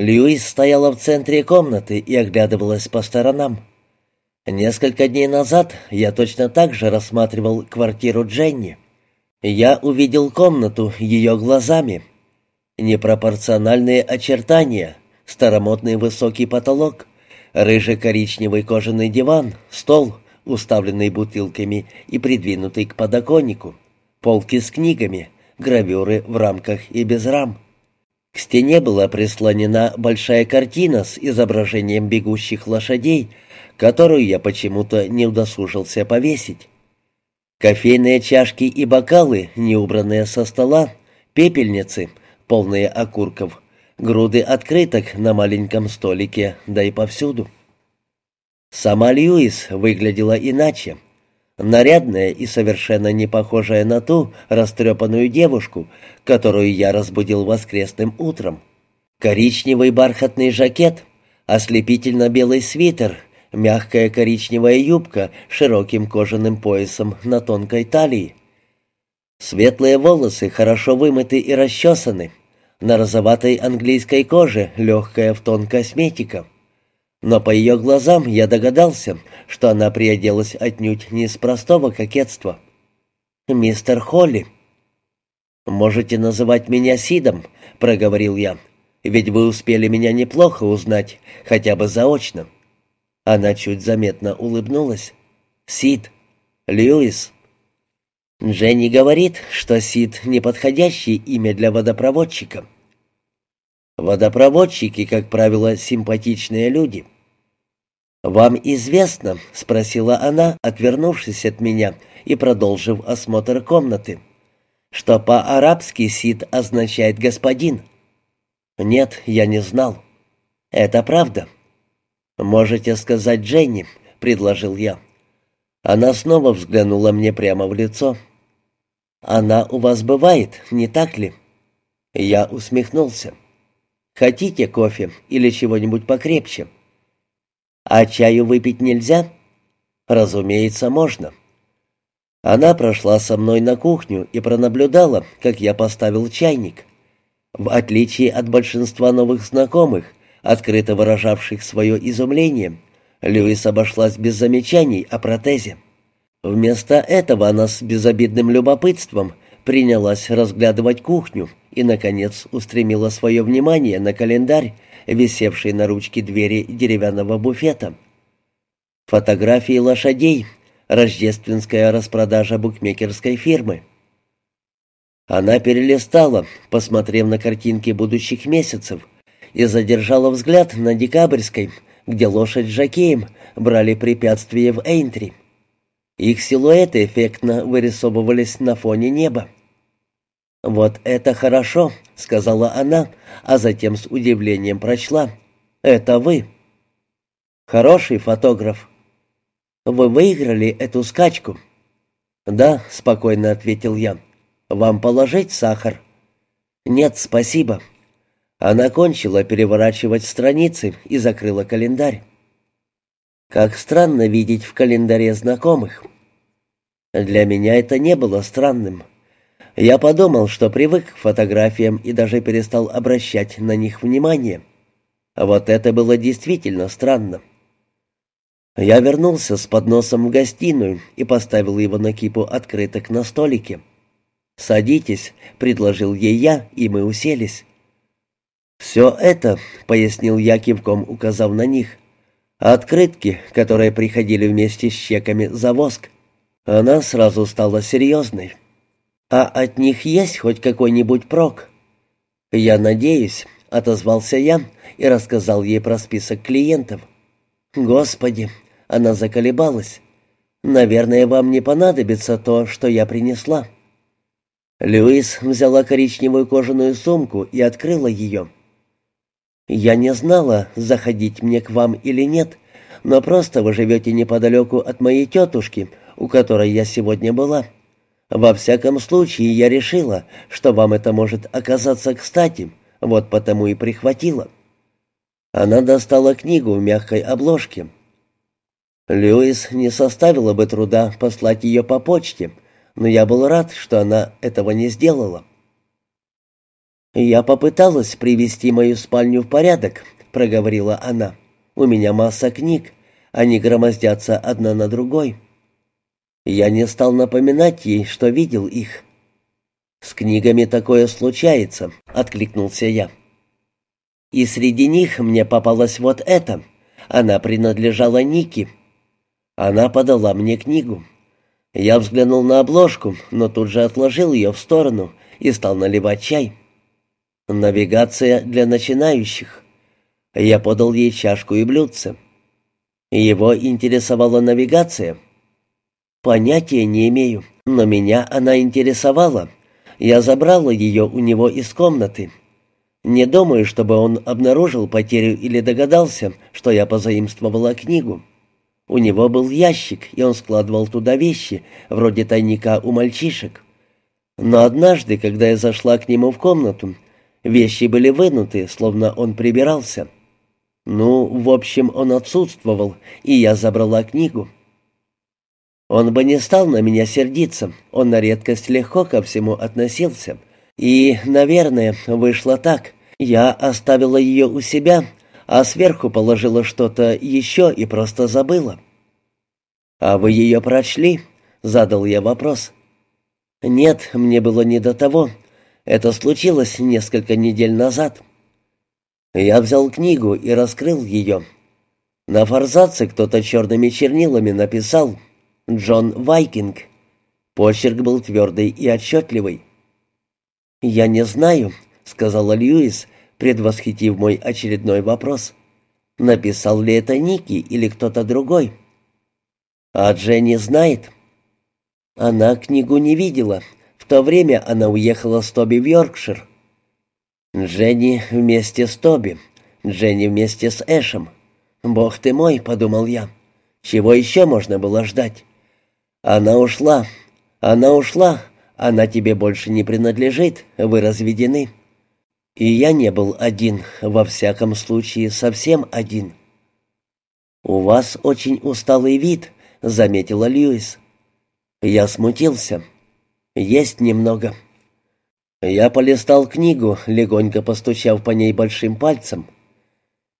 Льюис стояла в центре комнаты и оглядывалась по сторонам. Несколько дней назад я точно так же рассматривал квартиру Дженни. Я увидел комнату ее глазами. Непропорциональные очертания, старомодный высокий потолок, рыже-коричневый кожаный диван, стол, уставленный бутылками и придвинутый к подоконнику, полки с книгами, гравюры в рамках и без рам. К стене была прислонена большая картина с изображением бегущих лошадей, которую я почему-то не удосужился повесить. Кофейные чашки и бокалы, не убранные со стола, пепельницы, полные окурков, груды открыток на маленьком столике, да и повсюду. Сама Льюис выглядела иначе. Нарядная и совершенно не похожая на ту растрепанную девушку, которую я разбудил воскресным утром. Коричневый бархатный жакет, ослепительно-белый свитер, мягкая коричневая юбка с широким кожаным поясом на тонкой талии. Светлые волосы хорошо вымыты и расчесаны. На розоватой английской коже легкая в тон косметика. Но по ее глазам я догадался, что она приоделась отнюдь не из простого кокетства. «Мистер Холли». «Можете называть меня Сидом», — проговорил я, «ведь вы успели меня неплохо узнать, хотя бы заочно». Она чуть заметно улыбнулась. «Сид. Льюис». Дженни говорит, что Сид — неподходящее имя для водопроводчика. Водопроводчики, как правило, симпатичные люди. «Вам известно?» — спросила она, отвернувшись от меня и продолжив осмотр комнаты, что по-арабски «сид» означает «господин». «Нет, я не знал». «Это правда». «Можете сказать Дженни», — предложил я. Она снова взглянула мне прямо в лицо. «Она у вас бывает, не так ли?» Я усмехнулся. «Хотите кофе или чего-нибудь покрепче?» «А чаю выпить нельзя?» «Разумеется, можно». Она прошла со мной на кухню и пронаблюдала, как я поставил чайник. В отличие от большинства новых знакомых, открыто выражавших свое изумление, Льюис обошлась без замечаний о протезе. Вместо этого она с безобидным любопытством принялась разглядывать кухню и, наконец, устремила свое внимание на календарь, висевший на ручке двери деревянного буфета. Фотографии лошадей, рождественская распродажа букмекерской фирмы. Она перелистала, посмотрев на картинки будущих месяцев, и задержала взгляд на декабрьской, где лошадь с жакеем брали препятствия в Эйнтри. Их силуэты эффектно вырисовывались на фоне неба. «Вот это хорошо», — сказала она, а затем с удивлением прочла. «Это вы». «Хороший фотограф». «Вы выиграли эту скачку?» «Да», — спокойно ответил я. «Вам положить сахар?» «Нет, спасибо». Она кончила переворачивать страницы и закрыла календарь. Как странно видеть в календаре знакомых. Для меня это не было странным. Я подумал, что привык к фотографиям и даже перестал обращать на них внимание. Вот это было действительно странно. Я вернулся с подносом в гостиную и поставил его на кипу открыток на столике. «Садитесь», — предложил ей я, и мы уселись. «Все это», — пояснил я кивком, указав на них, — «открытки, которые приходили вместе с чеками за воск». Она сразу стала серьезной. «А от них есть хоть какой-нибудь прок?» «Я надеюсь», — отозвался я и рассказал ей про список клиентов. «Господи!» — она заколебалась. «Наверное, вам не понадобится то, что я принесла». Льюис взяла коричневую кожаную сумку и открыла ее. «Я не знала, заходить мне к вам или нет, но просто вы живете неподалеку от моей тетушки, у которой я сегодня была. Во всяком случае, я решила, что вам это может оказаться кстати, вот потому и прихватила». Она достала книгу в мягкой обложке. Льюис не составила бы труда послать ее по почте, но я был рад, что она этого не сделала. «Я попыталась привести мою спальню в порядок», — проговорила она. «У меня масса книг. Они громоздятся одна на другой». Я не стал напоминать ей, что видел их. «С книгами такое случается», — откликнулся я. «И среди них мне попалась вот эта. Она принадлежала Нике. Она подала мне книгу. Я взглянул на обложку, но тут же отложил ее в сторону и стал наливать чай. Навигация для начинающих. Я подал ей чашку и блюдце. Его интересовала навигация. Понятия не имею, но меня она интересовала. Я забрала ее у него из комнаты. Не думаю, чтобы он обнаружил потерю или догадался, что я позаимствовала книгу. У него был ящик, и он складывал туда вещи, вроде тайника у мальчишек. Но однажды, когда я зашла к нему в комнату, Вещи были вынуты, словно он прибирался. Ну, в общем, он отсутствовал, и я забрала книгу. Он бы не стал на меня сердиться, он на редкость легко ко всему относился. И, наверное, вышло так. Я оставила ее у себя, а сверху положила что-то еще и просто забыла. «А вы ее прочли?» — задал я вопрос. «Нет, мне было не до того. Это случилось несколько недель назад. Я взял книгу и раскрыл ее. На форзаце кто-то черными чернилами написал «Джон Вайкинг». Почерк был твердый и отчетливый. «Я не знаю», — сказала Льюис, предвосхитив мой очередной вопрос. «Написал ли это Ники или кто-то другой?» «А Дженни знает». «Она книгу не видела», то время она уехала с Тоби в Йоркшир. Дженни вместе с Тоби, Дженни вместе с Эшем. «Бог ты мой», — подумал я, — «чего еще можно было ждать?» «Она ушла, она ушла, она тебе больше не принадлежит, вы разведены». И я не был один, во всяком случае, совсем один. «У вас очень усталый вид», — заметила Льюис. Я смутился. «Есть немного». Я полистал книгу, легонько постучав по ней большим пальцем.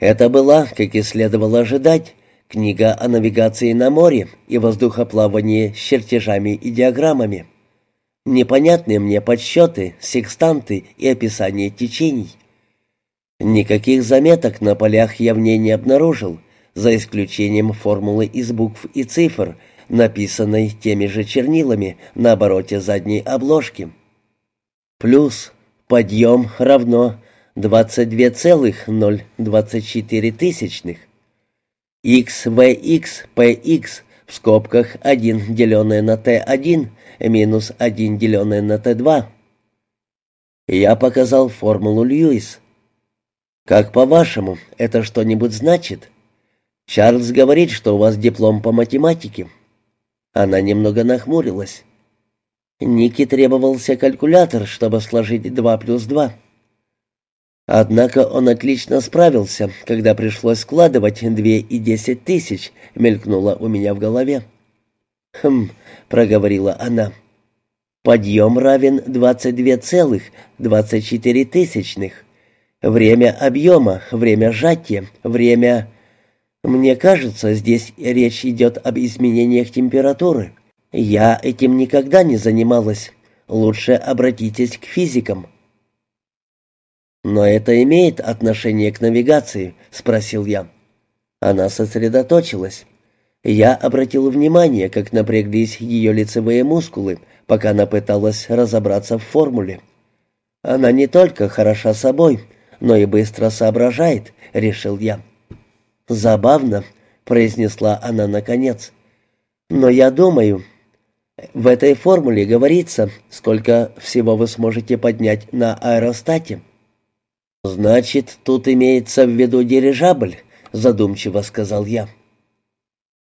Это была, как и следовало ожидать, книга о навигации на море и воздухоплавании с чертежами и диаграммами. Непонятные мне подсчеты, секстанты и описание течений. Никаких заметок на полях я в ней не обнаружил, за исключением формулы из букв и цифр — написанной теми же чернилами на обороте задней обложки. Плюс подъем равно 22,024 тысячных. XVX PX в скобках 1 деленное на T1 минус 1 деленное на T2. Я показал формулу Льюис. Как по-вашему, это что-нибудь значит? Чарльз говорит, что у вас диплом по математике. Она немного нахмурилась. Нике требовался калькулятор, чтобы сложить два плюс два. Однако он отлично справился, когда пришлось складывать две и десять тысяч, мелькнуло у меня в голове. «Хм», — проговорила она, — «подъем равен двадцать две целых двадцать четыре тысячных. Время объема, время сжатия, время...» Мне кажется, здесь речь идет об изменениях температуры. Я этим никогда не занималась. Лучше обратитесь к физикам. Но это имеет отношение к навигации, спросил я. Она сосредоточилась. Я обратил внимание, как напряглись ее лицевые мускулы, пока она пыталась разобраться в формуле. Она не только хороша собой, но и быстро соображает, решил я. «Забавно», — произнесла она наконец. «Но я думаю, в этой формуле говорится, сколько всего вы сможете поднять на аэростате». «Значит, тут имеется в виду дирижабль», — задумчиво сказал я.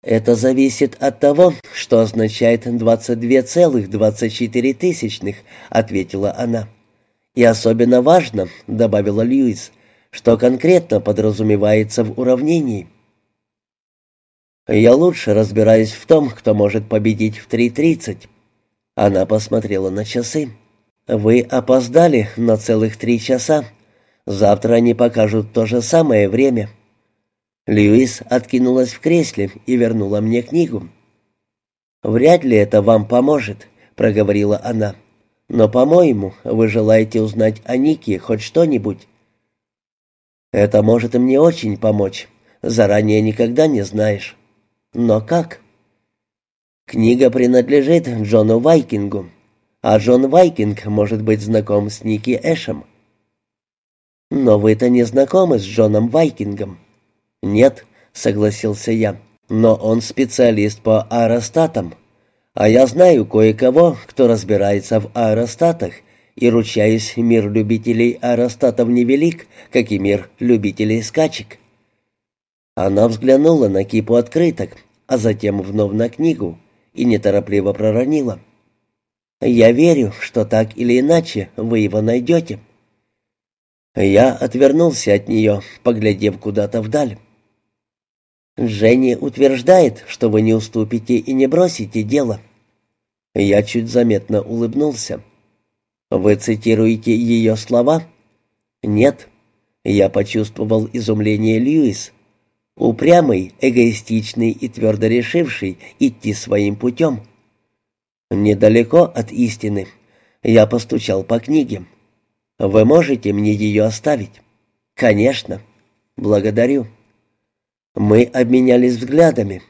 «Это зависит от того, что означает 22,24 тысячных», — ответила она. «И особенно важно», — добавила Льюис, — что конкретно подразумевается в уравнении. «Я лучше разбираюсь в том, кто может победить в 3.30». Она посмотрела на часы. «Вы опоздали на целых три часа. Завтра они покажут то же самое время». Льюис откинулась в кресле и вернула мне книгу. «Вряд ли это вам поможет», — проговорила она. «Но, по-моему, вы желаете узнать о Нике хоть что-нибудь». «Это может мне очень помочь. Заранее никогда не знаешь». «Но как?» «Книга принадлежит Джону Вайкингу, а Джон Вайкинг может быть знаком с Ники Эшем». «Но вы-то не знакомы с Джоном Вайкингом». «Нет», — согласился я, — «но он специалист по аэростатам, а я знаю кое-кого, кто разбирается в аэростатах, и, ручаюсь, мир любителей аэростатов невелик, как и мир любителей скачек». Она взглянула на кипу открыток, а затем вновь на книгу, и неторопливо проронила. «Я верю, что так или иначе вы его найдете». Я отвернулся от нее, поглядев куда-то вдаль. Женя утверждает, что вы не уступите и не бросите дело. Я чуть заметно улыбнулся. Вы цитируете ее слова? Нет. Я почувствовал изумление Льюис. Упрямый, эгоистичный и твердо решивший идти своим путем. Недалеко от истины. Я постучал по книге. Вы можете мне ее оставить? Конечно. Благодарю. Мы обменялись взглядами.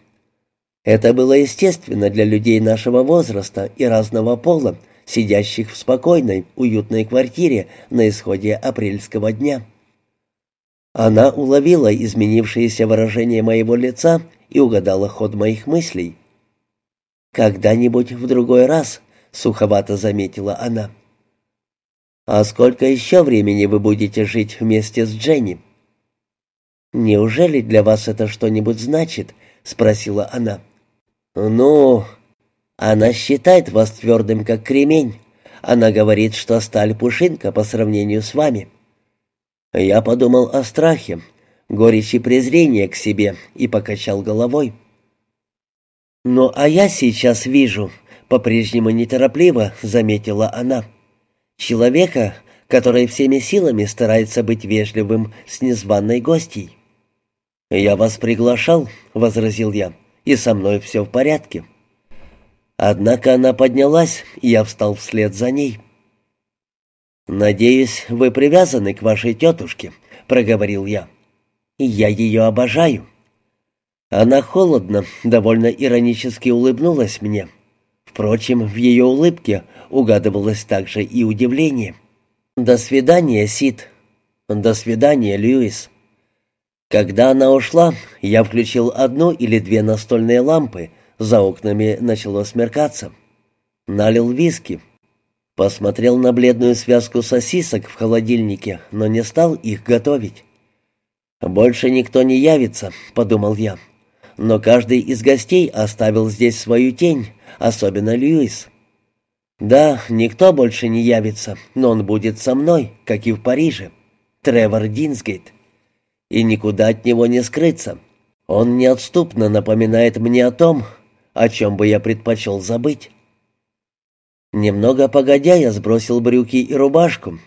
Это было естественно для людей нашего возраста и разного пола, сидящих в спокойной, уютной квартире на исходе апрельского дня. Она уловила изменившееся выражение моего лица и угадала ход моих мыслей. «Когда-нибудь в другой раз», — суховато заметила она. «А сколько еще времени вы будете жить вместе с Дженни?» «Неужели для вас это что-нибудь значит?» — спросила она. «Ну...» «Она считает вас твердым, как кремень. Она говорит, что сталь пушинка по сравнению с вами». Я подумал о страхе, горечи презрения к себе и покачал головой. «Ну, а я сейчас вижу», — по-прежнему неторопливо заметила она, — «человека, который всеми силами старается быть вежливым с незваной гостьей». «Я вас приглашал», — возразил я, — «и со мной все в порядке». Однако она поднялась, и я встал вслед за ней. «Надеюсь, вы привязаны к вашей тетушке», — проговорил я. «Я ее обожаю». Она холодно, довольно иронически улыбнулась мне. Впрочем, в ее улыбке угадывалось также и удивление. «До свидания, Сид». «До свидания, Льюис». Когда она ушла, я включил одну или две настольные лампы, за окнами начало смеркаться. Налил виски. Посмотрел на бледную связку сосисок в холодильнике, но не стал их готовить. «Больше никто не явится», — подумал я. «Но каждый из гостей оставил здесь свою тень, особенно Льюис». «Да, никто больше не явится, но он будет со мной, как и в Париже. Тревор Динсгейт» и никуда от него не скрыться. Он неотступно напоминает мне о том, о чем бы я предпочел забыть. Немного погодя, я сбросил брюки и рубашку,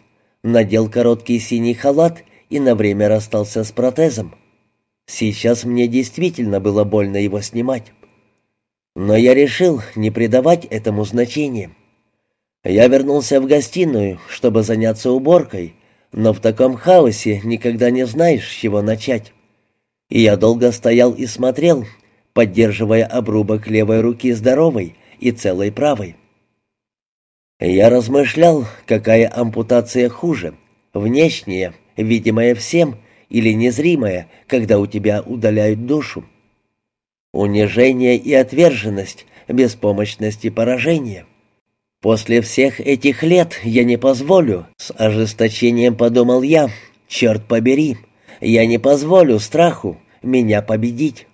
надел короткий синий халат и на время расстался с протезом. Сейчас мне действительно было больно его снимать. Но я решил не придавать этому значения. Я вернулся в гостиную, чтобы заняться уборкой, но в таком хаосе никогда не знаешь, с чего начать. И я долго стоял и смотрел, поддерживая обрубок левой руки здоровой и целой правой. Я размышлял, какая ампутация хуже, внешняя, видимая всем, или незримая, когда у тебя удаляют душу. Унижение и отверженность, беспомощность и поражение — После всех этих лет я не позволю, с ожесточением подумал я, черт побери, я не позволю страху меня победить.